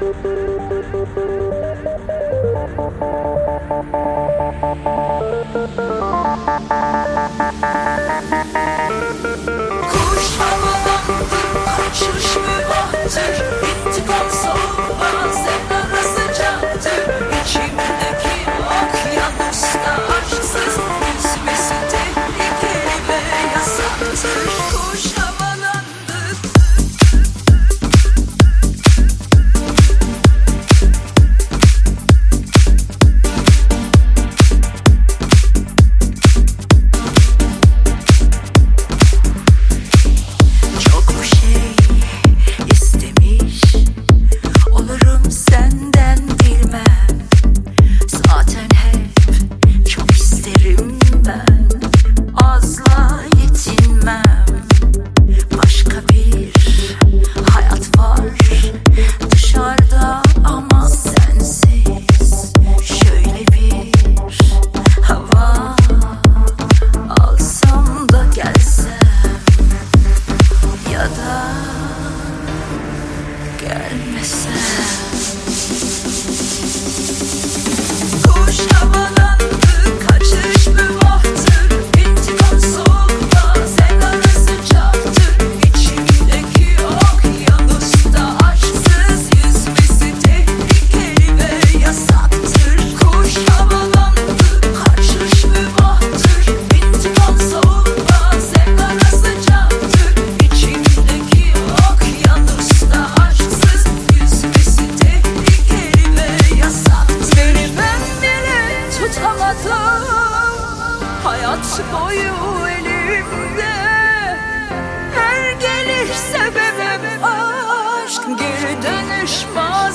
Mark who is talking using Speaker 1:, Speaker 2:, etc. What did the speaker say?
Speaker 1: Thank you. olsa Hayat boyu elimde. Her geliş sebebim aşk Geri dönüş var.